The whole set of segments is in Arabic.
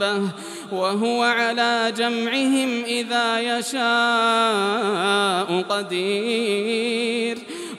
دابة وهو على جمعهم إذا يشاء قدير.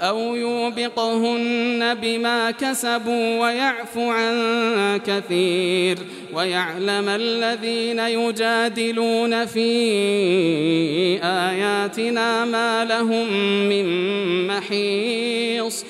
أو يوبقهن بما كسبوا ويعفو عن كثير ويعلم الذين يجادلون في آياتنا ما لهم من محيص